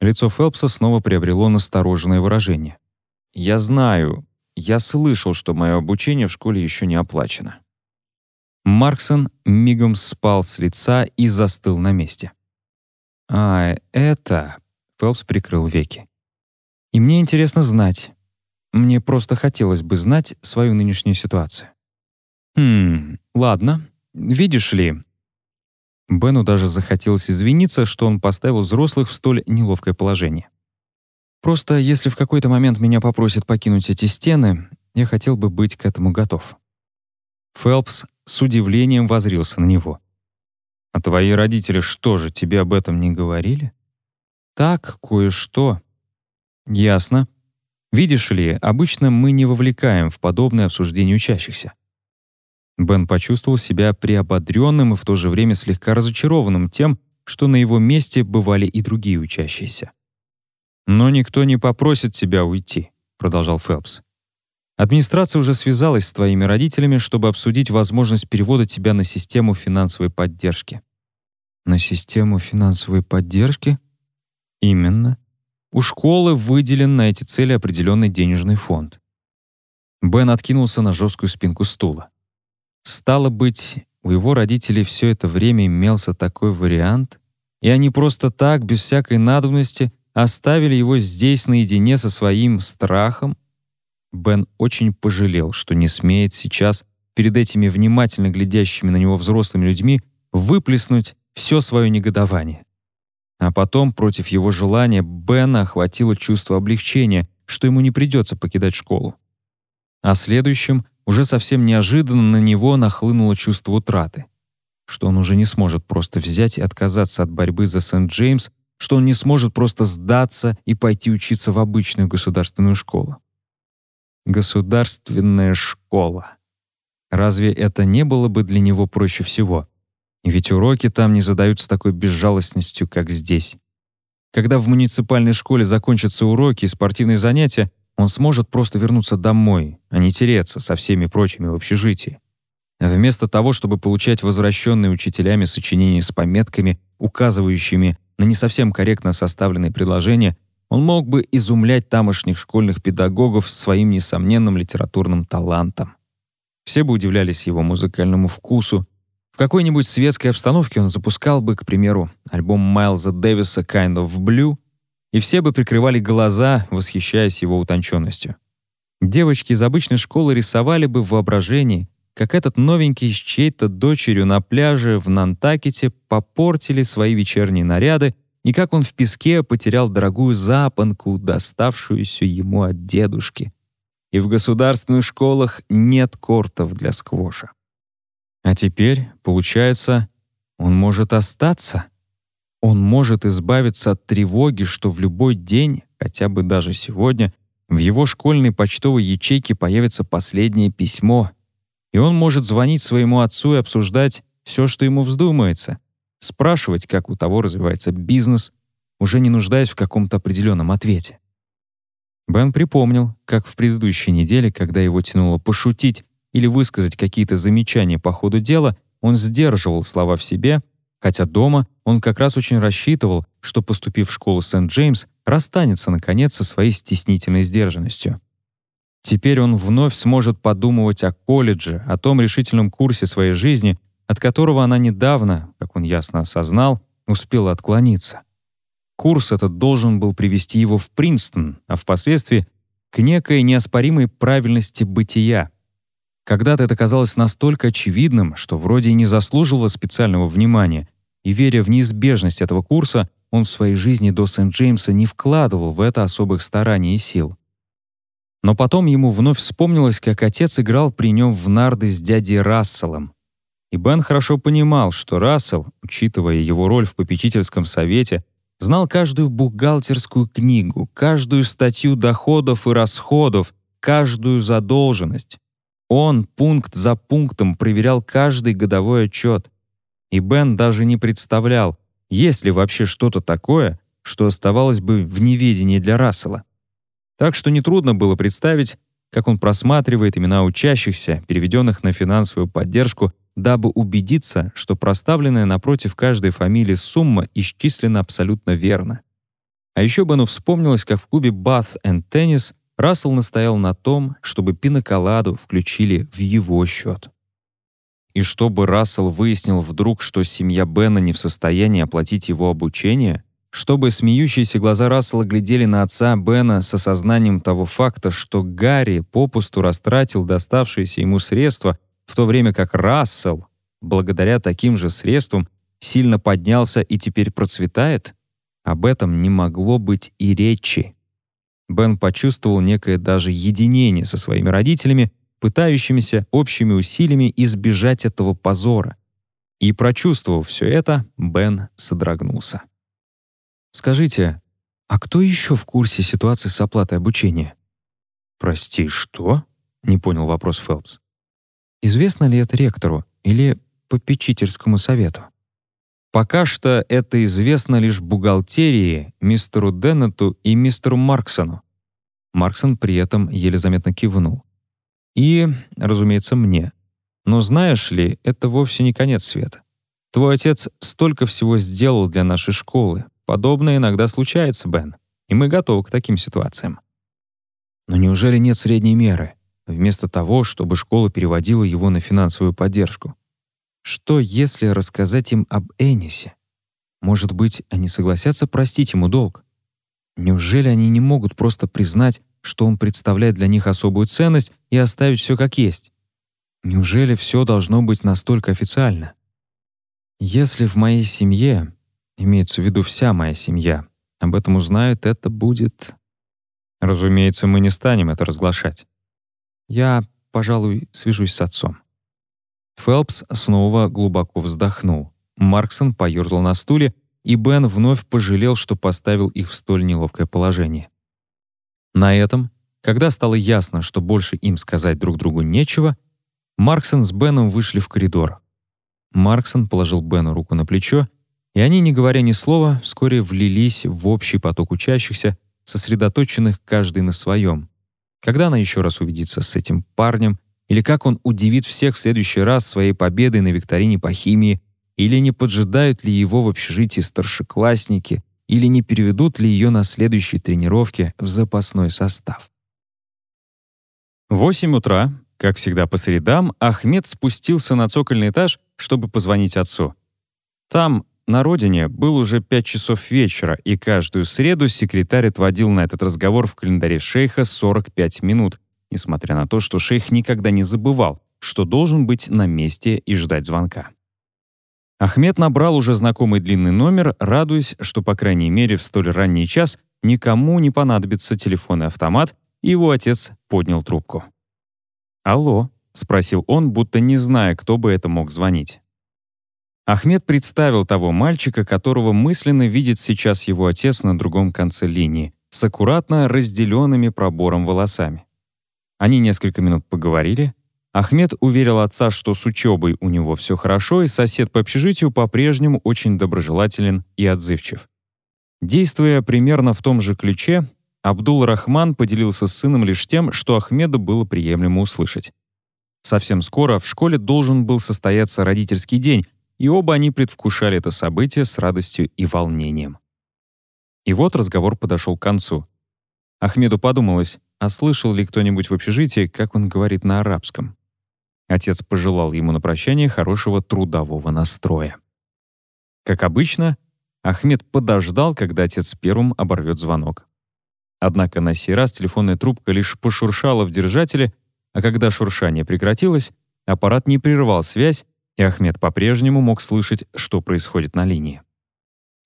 Лицо Фелпса снова приобрело настороженное выражение. «Я знаю, я слышал, что мое обучение в школе еще не оплачено». Марксон мигом спал с лица и застыл на месте. «А, это...» — Фелпс прикрыл веки. И мне интересно знать. Мне просто хотелось бы знать свою нынешнюю ситуацию. Хм, ладно. Видишь ли, Бену даже захотелось извиниться, что он поставил взрослых в столь неловкое положение. Просто если в какой-то момент меня попросят покинуть эти стены, я хотел бы быть к этому готов. Фелпс с удивлением возрился на него. «А твои родители что же, тебе об этом не говорили?» «Так, кое-что. Ясно. Видишь ли, обычно мы не вовлекаем в подобное обсуждение учащихся. Бен почувствовал себя приободренным и в то же время слегка разочарованным тем, что на его месте бывали и другие учащиеся. «Но никто не попросит тебя уйти», — продолжал Фелпс. «Администрация уже связалась с твоими родителями, чтобы обсудить возможность перевода тебя на систему финансовой поддержки». «На систему финансовой поддержки?» «Именно. У школы выделен на эти цели определенный денежный фонд. Бен откинулся на жесткую спинку стула. Стало быть, у его родителей все это время имелся такой вариант, и они просто так, без всякой надобности, оставили его здесь наедине со своим страхом. Бен очень пожалел, что не смеет сейчас перед этими внимательно глядящими на него взрослыми людьми выплеснуть все свое негодование. А потом, против его желания, Бена охватило чувство облегчения, что ему не придется покидать школу. А следующим, уже совсем неожиданно на него нахлынуло чувство утраты. Что он уже не сможет просто взять и отказаться от борьбы за Сент-Джеймс, что он не сможет просто сдаться и пойти учиться в обычную государственную школу. Государственная школа. Разве это не было бы для него проще всего? Ведь уроки там не задают с такой безжалостностью, как здесь. Когда в муниципальной школе закончатся уроки и спортивные занятия, он сможет просто вернуться домой, а не тереться со всеми прочими в общежитии. Вместо того, чтобы получать возвращенные учителями сочинения с пометками, указывающими на не совсем корректно составленные предложения, он мог бы изумлять тамошних школьных педагогов своим несомненным литературным талантом. Все бы удивлялись его музыкальному вкусу. В какой-нибудь светской обстановке он запускал бы, к примеру, альбом Майлза Дэвиса «Kind of Blue», и все бы прикрывали глаза, восхищаясь его утонченностью. Девочки из обычной школы рисовали бы в воображении, как этот новенький с чьей-то дочерью на пляже в Нантакете попортили свои вечерние наряды и как он в песке потерял дорогую запонку, доставшуюся ему от дедушки. И в государственных школах нет кортов для сквоша. А теперь, получается, он может остаться — он может избавиться от тревоги, что в любой день, хотя бы даже сегодня, в его школьной почтовой ячейке появится последнее письмо, и он может звонить своему отцу и обсуждать все, что ему вздумается, спрашивать, как у того развивается бизнес, уже не нуждаясь в каком-то определенном ответе. Бен припомнил, как в предыдущей неделе, когда его тянуло пошутить или высказать какие-то замечания по ходу дела, он сдерживал слова в себе — хотя дома он как раз очень рассчитывал, что, поступив в школу Сент-Джеймс, расстанется, наконец, со своей стеснительной сдержанностью. Теперь он вновь сможет подумывать о колледже, о том решительном курсе своей жизни, от которого она недавно, как он ясно осознал, успела отклониться. Курс этот должен был привести его в Принстон, а впоследствии к некой неоспоримой правильности бытия. Когда-то это казалось настолько очевидным, что вроде и не заслуживало специального внимания, и веря в неизбежность этого курса, он в своей жизни до Сент-Джеймса не вкладывал в это особых стараний и сил. Но потом ему вновь вспомнилось, как отец играл при нем в нарды с дядей Расселом. И Бен хорошо понимал, что Рассел, учитывая его роль в попечительском совете, знал каждую бухгалтерскую книгу, каждую статью доходов и расходов, каждую задолженность. Он пункт за пунктом проверял каждый годовой отчет и Бен даже не представлял, есть ли вообще что-то такое, что оставалось бы в неведении для Рассела. Так что нетрудно было представить, как он просматривает имена учащихся, переведенных на финансовую поддержку, дабы убедиться, что проставленная напротив каждой фамилии сумма исчислена абсолютно верно. А еще Бену вспомнилось, как в клубе «Bath and Tennis» Рассел настоял на том, чтобы пиноколаду включили в его счет. И чтобы Рассел выяснил вдруг, что семья Бена не в состоянии оплатить его обучение, чтобы смеющиеся глаза Рассела глядели на отца Бена с осознанием того факта, что Гарри попусту растратил доставшиеся ему средства, в то время как Рассел, благодаря таким же средствам, сильно поднялся и теперь процветает, об этом не могло быть и речи. Бен почувствовал некое даже единение со своими родителями, пытающимися общими усилиями избежать этого позора. И, прочувствовав все это, Бен содрогнулся. «Скажите, а кто еще в курсе ситуации с оплатой обучения?» «Прости, что?» — не понял вопрос Фелпс. «Известно ли это ректору или попечительскому совету?» Пока что это известно лишь бухгалтерии, мистеру Деннету и мистеру Марксону. Марксон при этом еле заметно кивнул. И, разумеется, мне. Но знаешь ли, это вовсе не конец света. Твой отец столько всего сделал для нашей школы. Подобное иногда случается, Бен. И мы готовы к таким ситуациям. Но неужели нет средней меры? вместо того, чтобы школа переводила его на финансовую поддержку? Что, если рассказать им об Энисе? Может быть, они согласятся простить ему долг? Неужели они не могут просто признать, что он представляет для них особую ценность и оставить все как есть? Неужели все должно быть настолько официально? Если в моей семье, имеется в виду вся моя семья, об этом узнают, это будет... Разумеется, мы не станем это разглашать. Я, пожалуй, свяжусь с отцом. Фелпс снова глубоко вздохнул. Марксон поёрзал на стуле, и Бен вновь пожалел, что поставил их в столь неловкое положение. На этом, когда стало ясно, что больше им сказать друг другу нечего, Марксон с Беном вышли в коридор. Марксон положил Бену руку на плечо, и они, не говоря ни слова, вскоре влились в общий поток учащихся, сосредоточенных каждый на своем. Когда она еще раз увидится с этим парнем, или как он удивит всех в следующий раз своей победой на викторине по химии, или не поджидают ли его в общежитии старшеклассники, или не переведут ли ее на следующей тренировке в запасной состав. В 8 утра, как всегда по средам, Ахмед спустился на цокольный этаж, чтобы позвонить отцу. Там, на родине, был уже 5 часов вечера, и каждую среду секретарь отводил на этот разговор в календаре шейха 45 минут, несмотря на то, что шейх никогда не забывал, что должен быть на месте и ждать звонка. Ахмед набрал уже знакомый длинный номер, радуясь, что, по крайней мере, в столь ранний час никому не понадобится телефонный автомат, и его отец поднял трубку. «Алло», — спросил он, будто не зная, кто бы это мог звонить. Ахмед представил того мальчика, которого мысленно видит сейчас его отец на другом конце линии, с аккуратно разделенными пробором волосами. Они несколько минут поговорили, Ахмед уверил отца, что с учебой у него все хорошо, и сосед по общежитию по-прежнему очень доброжелателен и отзывчив. Действуя примерно в том же ключе, Абдул-Рахман поделился с сыном лишь тем, что Ахмеду было приемлемо услышать. Совсем скоро в школе должен был состояться родительский день, и оба они предвкушали это событие с радостью и волнением. И вот разговор подошел к концу. Ахмеду подумалось, а слышал ли кто-нибудь в общежитии, как он говорит на арабском. Отец пожелал ему на прощание хорошего трудового настроя. Как обычно, Ахмед подождал, когда отец первым оборвет звонок. Однако на сей раз телефонная трубка лишь пошуршала в держателе, а когда шуршание прекратилось, аппарат не прервал связь, и Ахмед по-прежнему мог слышать, что происходит на линии.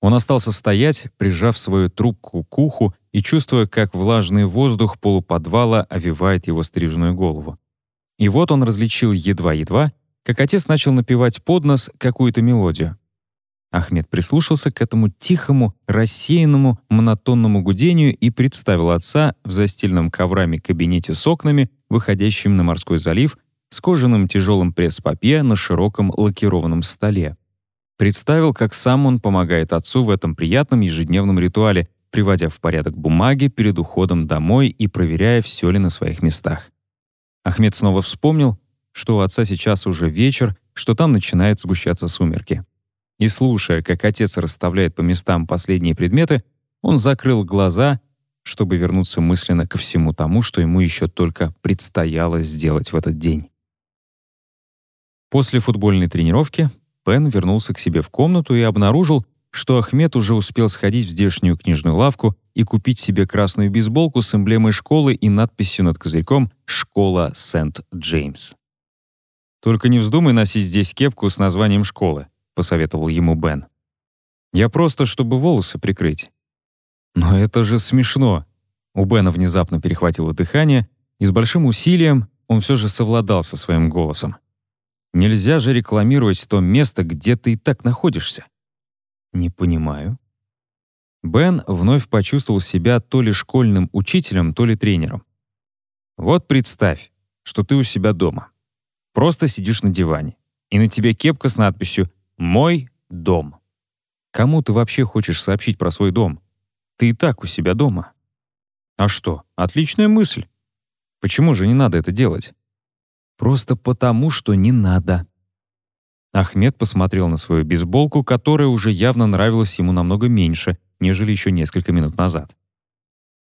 Он остался стоять, прижав свою трубку к уху и чувствуя, как влажный воздух полуподвала овивает его стриженную голову. И вот он различил едва-едва, как отец начал напевать под нос какую-то мелодию. Ахмед прислушался к этому тихому, рассеянному, монотонному гудению и представил отца в застеленном коврами кабинете с окнами, выходящим на морской залив, с кожаным тяжелым пресс-папье на широком лакированном столе. Представил, как сам он помогает отцу в этом приятном ежедневном ритуале, приводя в порядок бумаги перед уходом домой и проверяя, все ли на своих местах. Ахмед снова вспомнил, что у отца сейчас уже вечер, что там начинают сгущаться сумерки. И слушая, как отец расставляет по местам последние предметы, он закрыл глаза, чтобы вернуться мысленно ко всему тому, что ему еще только предстояло сделать в этот день. После футбольной тренировки Пен вернулся к себе в комнату и обнаружил, что Ахмед уже успел сходить в здешнюю книжную лавку и купить себе красную бейсболку с эмблемой школы и надписью над козырьком «Школа Сент-Джеймс». «Только не вздумай носить здесь кепку с названием школы», — посоветовал ему Бен. «Я просто, чтобы волосы прикрыть». «Но это же смешно!» У Бена внезапно перехватило дыхание, и с большим усилием он все же совладал со своим голосом. «Нельзя же рекламировать то место, где ты и так находишься». «Не понимаю», Бен вновь почувствовал себя то ли школьным учителем, то ли тренером. Вот представь, что ты у себя дома. Просто сидишь на диване, и на тебе кепка с надписью «Мой дом». Кому ты вообще хочешь сообщить про свой дом? Ты и так у себя дома. А что, отличная мысль. Почему же не надо это делать? Просто потому, что не надо. Ахмед посмотрел на свою бейсболку, которая уже явно нравилась ему намного меньше, нежели еще несколько минут назад.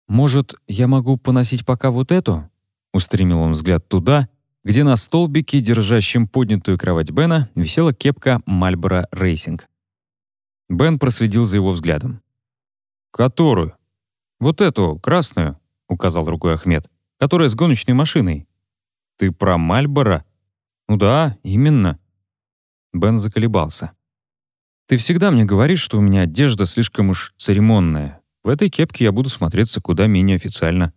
«Может, я могу поносить пока вот эту?» Устремил он взгляд туда, где на столбике, держащем поднятую кровать Бена, висела кепка Marlboro Racing. Бен проследил за его взглядом. «Которую?» «Вот эту, красную», — указал рукой Ахмед, «которая с гоночной машиной». «Ты про Мальборо?» «Ну да, именно». Бен заколебался. «Ты всегда мне говоришь, что у меня одежда слишком уж церемонная. В этой кепке я буду смотреться куда менее официально.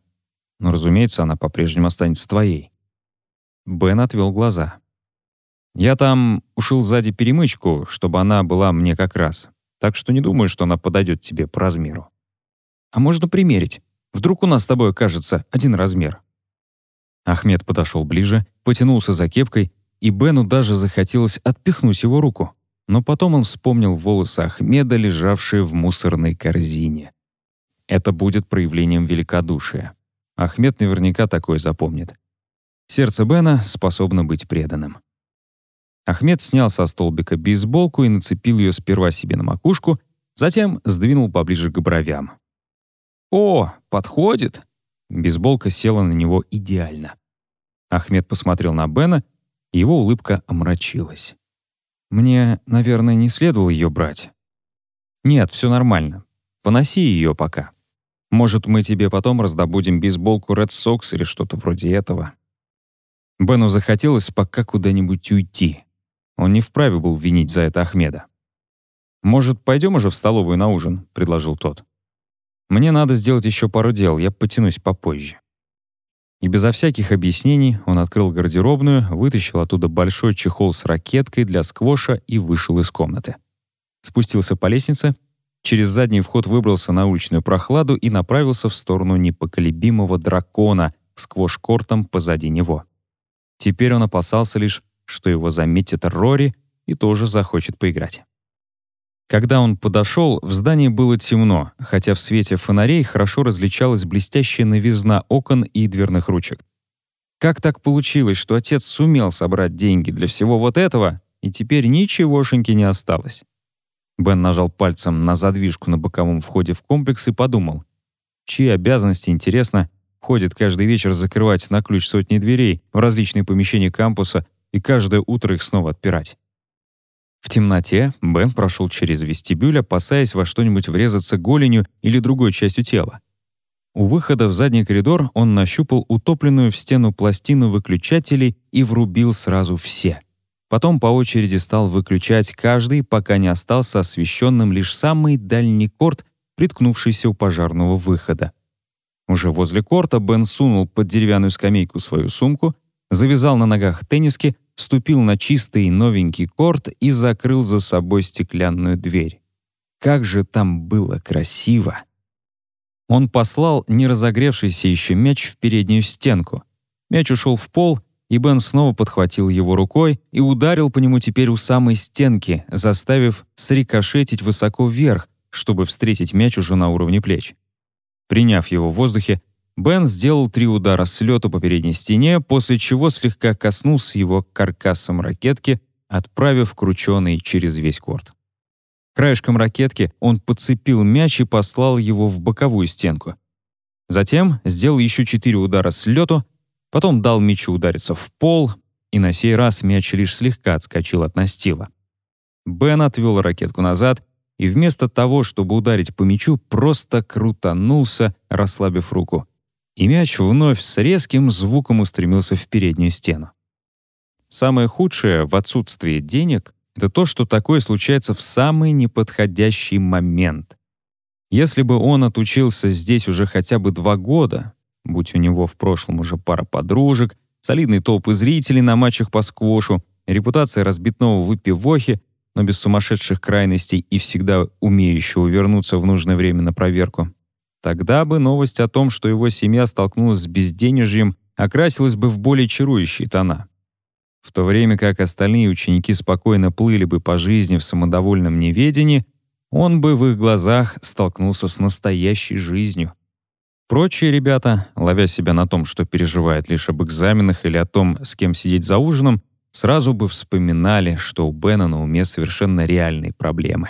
Но, разумеется, она по-прежнему останется твоей». Бен отвел глаза. «Я там ушил сзади перемычку, чтобы она была мне как раз. Так что не думаю, что она подойдет тебе по размеру. А можно примерить. Вдруг у нас с тобой окажется один размер. Ахмед подошел ближе, потянулся за кепкой, и Бену даже захотелось отпихнуть его руку. Но потом он вспомнил волосы Ахмеда, лежавшие в мусорной корзине. Это будет проявлением великодушия. Ахмед наверняка такое запомнит. Сердце Бена способно быть преданным. Ахмед снял со столбика бейсболку и нацепил ее сперва себе на макушку, затем сдвинул поближе к бровям. «О, подходит!» Бейсболка села на него идеально. Ахмед посмотрел на Бена, его улыбка омрачилась. «Мне, наверное, не следовало ее брать». «Нет, все нормально. Поноси ее пока. Может, мы тебе потом раздобудем бейсболку Red Sox или что-то вроде этого». Бену захотелось пока куда-нибудь уйти. Он не вправе был винить за это Ахмеда. «Может, пойдем уже в столовую на ужин?» — предложил тот. «Мне надо сделать еще пару дел, я потянусь попозже». И безо всяких объяснений он открыл гардеробную, вытащил оттуда большой чехол с ракеткой для сквоша и вышел из комнаты. Спустился по лестнице, через задний вход выбрался на уличную прохладу и направился в сторону непоколебимого дракона сквош-кортом позади него. Теперь он опасался лишь, что его заметит Рори и тоже захочет поиграть. Когда он подошел, в здании было темно, хотя в свете фонарей хорошо различалась блестящая новизна окон и дверных ручек. Как так получилось, что отец сумел собрать деньги для всего вот этого, и теперь ничегошеньки не осталось? Бен нажал пальцем на задвижку на боковом входе в комплекс и подумал, чьи обязанности, интересно, ходит каждый вечер закрывать на ключ сотни дверей в различные помещения кампуса и каждое утро их снова отпирать. В темноте Бен прошел через вестибюль, опасаясь во что-нибудь врезаться голенью или другой частью тела. У выхода в задний коридор он нащупал утопленную в стену пластину выключателей и врубил сразу все. Потом по очереди стал выключать каждый, пока не остался освещенным лишь самый дальний корт, приткнувшийся у пожарного выхода. Уже возле корта Бен сунул под деревянную скамейку свою сумку, завязал на ногах тенниски, ступил на чистый новенький корт и закрыл за собой стеклянную дверь. Как же там было красиво! Он послал неразогревшийся еще мяч в переднюю стенку. Мяч ушел в пол, и Бен снова подхватил его рукой и ударил по нему теперь у самой стенки, заставив срикошетить высоко вверх, чтобы встретить мяч уже на уровне плеч. Приняв его в воздухе, Бен сделал три удара с лету по передней стене, после чего слегка коснулся его каркасом ракетки, отправив крученый через весь корт. Краешком ракетки он подцепил мяч и послал его в боковую стенку. Затем сделал еще четыре удара с лету, потом дал мячу удариться в пол, и на сей раз мяч лишь слегка отскочил от настила. Бен отвел ракетку назад и вместо того, чтобы ударить по мячу, просто крутанулся, расслабив руку и мяч вновь с резким звуком устремился в переднюю стену. Самое худшее в отсутствии денег — это то, что такое случается в самый неподходящий момент. Если бы он отучился здесь уже хотя бы два года, будь у него в прошлом уже пара подружек, солидные толпы зрителей на матчах по сквошу, репутация разбитного выпивохи, но без сумасшедших крайностей и всегда умеющего вернуться в нужное время на проверку, Тогда бы новость о том, что его семья столкнулась с безденежьем, окрасилась бы в более чарующие тона. В то время как остальные ученики спокойно плыли бы по жизни в самодовольном неведении, он бы в их глазах столкнулся с настоящей жизнью. Прочие ребята, ловя себя на том, что переживают лишь об экзаменах или о том, с кем сидеть за ужином, сразу бы вспоминали, что у Бена на уме совершенно реальные проблемы.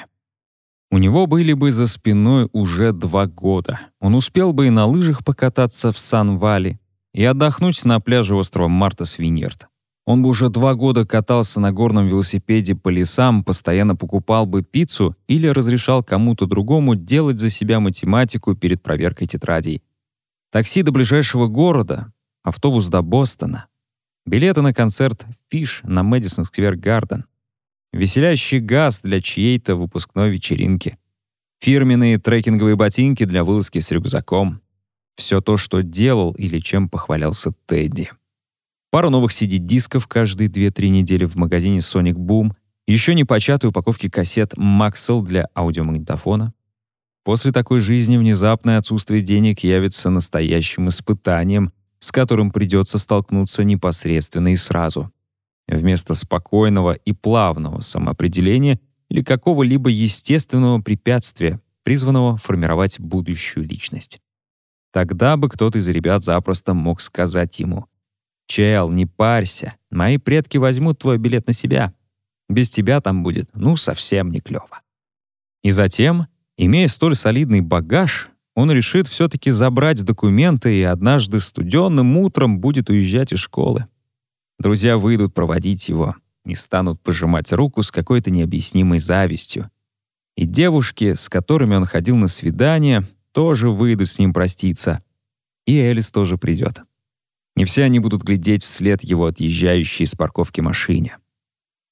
У него были бы за спиной уже два года. Он успел бы и на лыжах покататься в Сан-Вали, и отдохнуть на пляже острова Марта Свиньерд. Он бы уже два года катался на горном велосипеде по лесам, постоянно покупал бы пиццу или разрешал кому-то другому делать за себя математику перед проверкой тетрадей. Такси до ближайшего города, автобус до Бостона, билеты на концерт «Фиш» на Мэдисон Сквер Гарден, веселящий газ для чьей-то выпускной вечеринки, фирменные трекинговые ботинки для вылазки с рюкзаком. Все то, что делал или чем похвалялся Тедди. Пару новых CD-дисков каждые 2-3 недели в магазине Sonic Boom, еще не початые упаковки кассет Maxell для аудиомагнитофона. После такой жизни внезапное отсутствие денег явится настоящим испытанием, с которым придется столкнуться непосредственно и сразу. Вместо спокойного и плавного самоопределения или какого-либо естественного препятствия, призванного формировать будущую личность. Тогда бы кто-то из ребят запросто мог сказать ему «Чел, не парься, мои предки возьмут твой билет на себя. Без тебя там будет, ну, совсем не клёво». И затем, имея столь солидный багаж, он решит все-таки забрать документы и однажды студенным утром будет уезжать из школы. Друзья выйдут проводить его и станут пожимать руку с какой-то необъяснимой завистью. И девушки, с которыми он ходил на свидание, тоже выйдут с ним проститься. И Элис тоже придет. Не все они будут глядеть вслед его отъезжающей из парковки машине.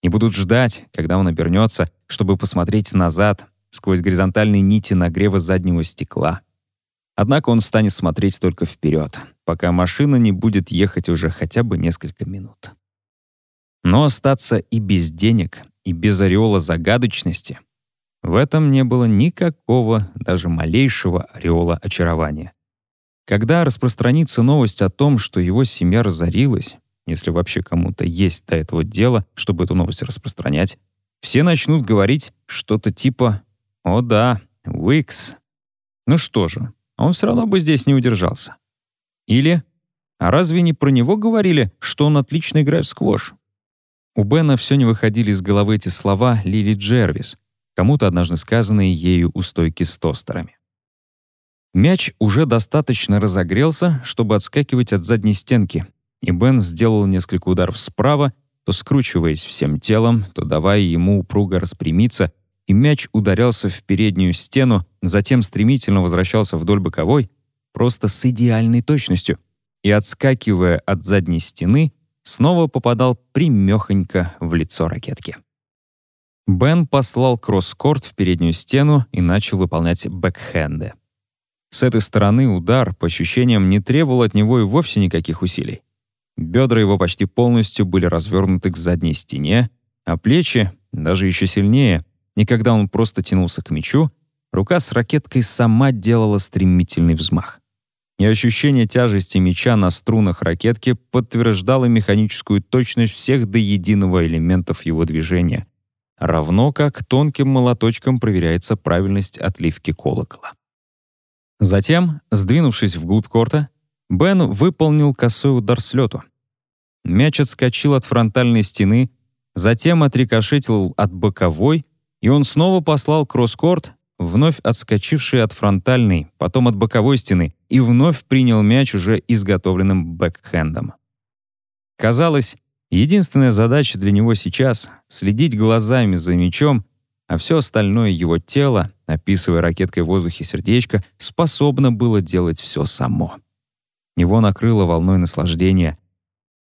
Не будут ждать, когда он обернется, чтобы посмотреть назад сквозь горизонтальные нити нагрева заднего стекла. Однако он станет смотреть только вперед, пока машина не будет ехать уже хотя бы несколько минут. Но остаться и без денег, и без ореола загадочности — в этом не было никакого, даже малейшего ореола очарования. Когда распространится новость о том, что его семья разорилась, если вообще кому-то есть до этого дело, чтобы эту новость распространять, все начнут говорить что-то типа «О да, Уикс». Ну что же, он все равно бы здесь не удержался. Или «А разве не про него говорили, что он отлично играет в сквош?» У Бена все не выходили из головы эти слова Лили Джервис, кому-то однажды сказанные ею у стойки с тостерами. Мяч уже достаточно разогрелся, чтобы отскакивать от задней стенки, и Бен сделал несколько ударов справа, то скручиваясь всем телом, то давая ему упруго распрямиться, и мяч ударялся в переднюю стену, затем стремительно возвращался вдоль боковой, просто с идеальной точностью, и, отскакивая от задней стены, снова попадал примёхонько в лицо ракетки. Бен послал кросс-корт в переднюю стену и начал выполнять бэкхенды. С этой стороны удар, по ощущениям, не требовал от него и вовсе никаких усилий. Бедра его почти полностью были развернуты к задней стене, а плечи даже еще сильнее, и когда он просто тянулся к мячу, рука с ракеткой сама делала стремительный взмах. И ощущение тяжести мяча на струнах ракетки подтверждало механическую точность всех до единого элементов его движения, равно как тонким молоточком проверяется правильность отливки колокола. Затем, сдвинувшись вглубь корта, Бен выполнил косой удар с лету. Мяч отскочил от фронтальной стены, затем отрикошетил от боковой, и он снова послал кросс-корт, вновь отскочивший от фронтальной, потом от боковой стены, и вновь принял мяч уже изготовленным бэкхендом. Казалось, единственная задача для него сейчас — следить глазами за мячом а все остальное его тело, описывая ракеткой в воздухе сердечко, способно было делать все само. Его накрыло волной наслаждения.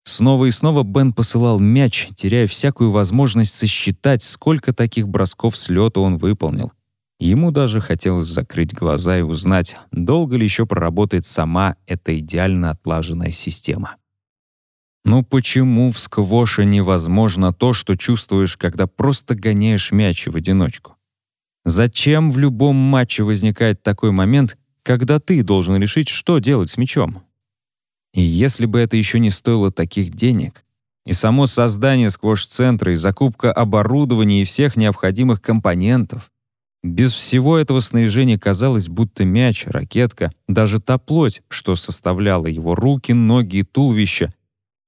Снова и снова Бен посылал мяч, теряя всякую возможность сосчитать, сколько таких бросков с лёта он выполнил. Ему даже хотелось закрыть глаза и узнать, долго ли еще проработает сама эта идеально отлаженная система. Ну почему в сквоше невозможно то, что чувствуешь, когда просто гоняешь мяч в одиночку? Зачем в любом матче возникает такой момент, когда ты должен решить, что делать с мячом? И если бы это еще не стоило таких денег, и само создание сквош-центра, и закупка оборудования и всех необходимых компонентов, без всего этого снаряжения казалось, будто мяч, ракетка, даже та плоть, что составляла его руки, ноги и туловище,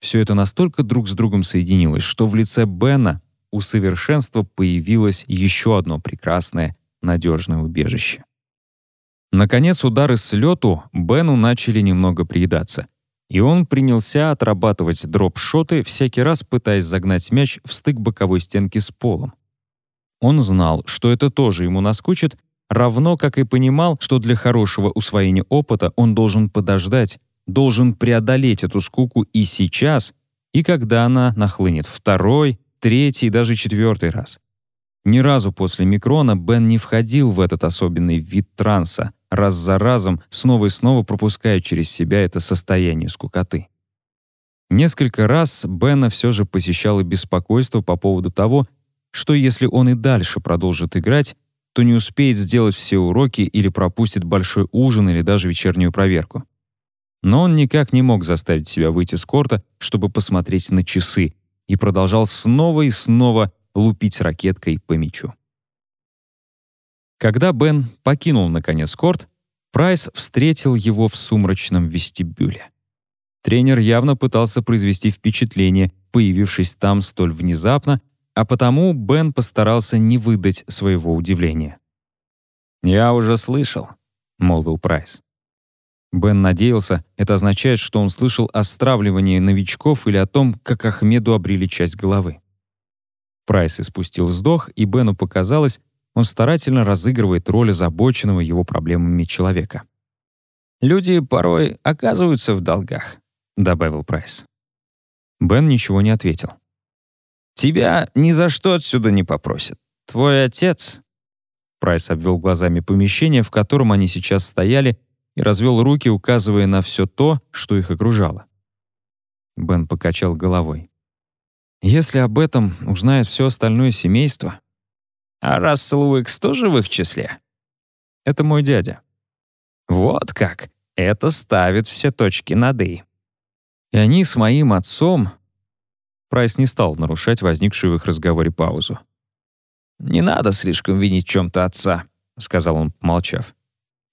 все это настолько друг с другом соединилось, что в лице Бена у совершенства появилось еще одно прекрасное, надежное убежище. Наконец, удары с лету Бену начали немного приедаться, и он принялся отрабатывать дроп-шоты, всякий раз пытаясь загнать мяч в стык боковой стенки с полом. Он знал, что это тоже ему наскучит, равно как и понимал, что для хорошего усвоения опыта он должен подождать, должен преодолеть эту скуку и сейчас, и когда она нахлынет второй, третий, даже четвертый раз. Ни разу после микрона Бен не входил в этот особенный вид транса, раз за разом, снова и снова пропуская через себя это состояние скукоты. Несколько раз Бена все же посещало беспокойство по поводу того, что если он и дальше продолжит играть, то не успеет сделать все уроки или пропустит большой ужин или даже вечернюю проверку. Но он никак не мог заставить себя выйти с корта, чтобы посмотреть на часы, и продолжал снова и снова лупить ракеткой по мячу. Когда Бен покинул, наконец, корт, Прайс встретил его в сумрачном вестибюле. Тренер явно пытался произвести впечатление, появившись там столь внезапно, а потому Бен постарался не выдать своего удивления. «Я уже слышал», — молвил Прайс. Бен надеялся, это означает, что он слышал о стравливании новичков или о том, как Ахмеду обрили часть головы. Прайс испустил вздох, и Бену показалось, он старательно разыгрывает роль озабоченного его проблемами человека. «Люди порой оказываются в долгах», — добавил Прайс. Бен ничего не ответил. «Тебя ни за что отсюда не попросят. Твой отец...» Прайс обвел глазами помещение, в котором они сейчас стояли, и развел руки, указывая на все то, что их окружало. Бен покачал головой. «Если об этом узнает все остальное семейство, а Рассел Уикс тоже в их числе? Это мой дядя. Вот как. Это ставит все точки над «и». И они с моим отцом... Прайс не стал нарушать возникшую в их разговоре паузу. «Не надо слишком винить в чем-то отца», — сказал он, молчав.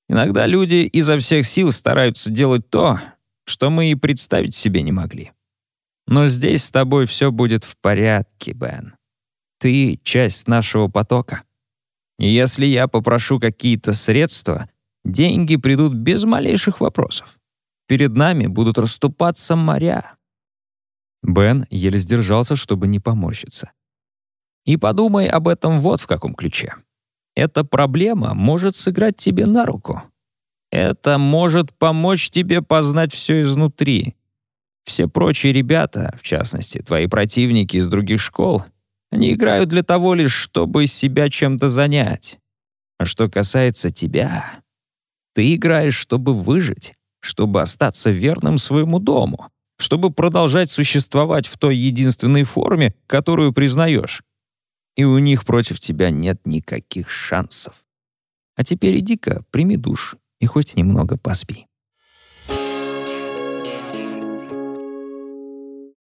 «Иногда люди изо всех сил стараются делать то, что мы и представить себе не могли. Но здесь с тобой все будет в порядке, Бен. Ты — часть нашего потока. И если я попрошу какие-то средства, деньги придут без малейших вопросов. Перед нами будут расступаться моря». Бен еле сдержался, чтобы не поморщиться. «И подумай об этом вот в каком ключе. Эта проблема может сыграть тебе на руку. Это может помочь тебе познать все изнутри. Все прочие ребята, в частности, твои противники из других школ — они играют для того лишь, чтобы себя чем-то занять. А что касается тебя, ты играешь, чтобы выжить, чтобы остаться верным своему дому, чтобы продолжать существовать в той единственной форме, которую признаешь. И у них против тебя нет никаких шансов. А теперь иди-ка, прими душ и хоть немного поспи.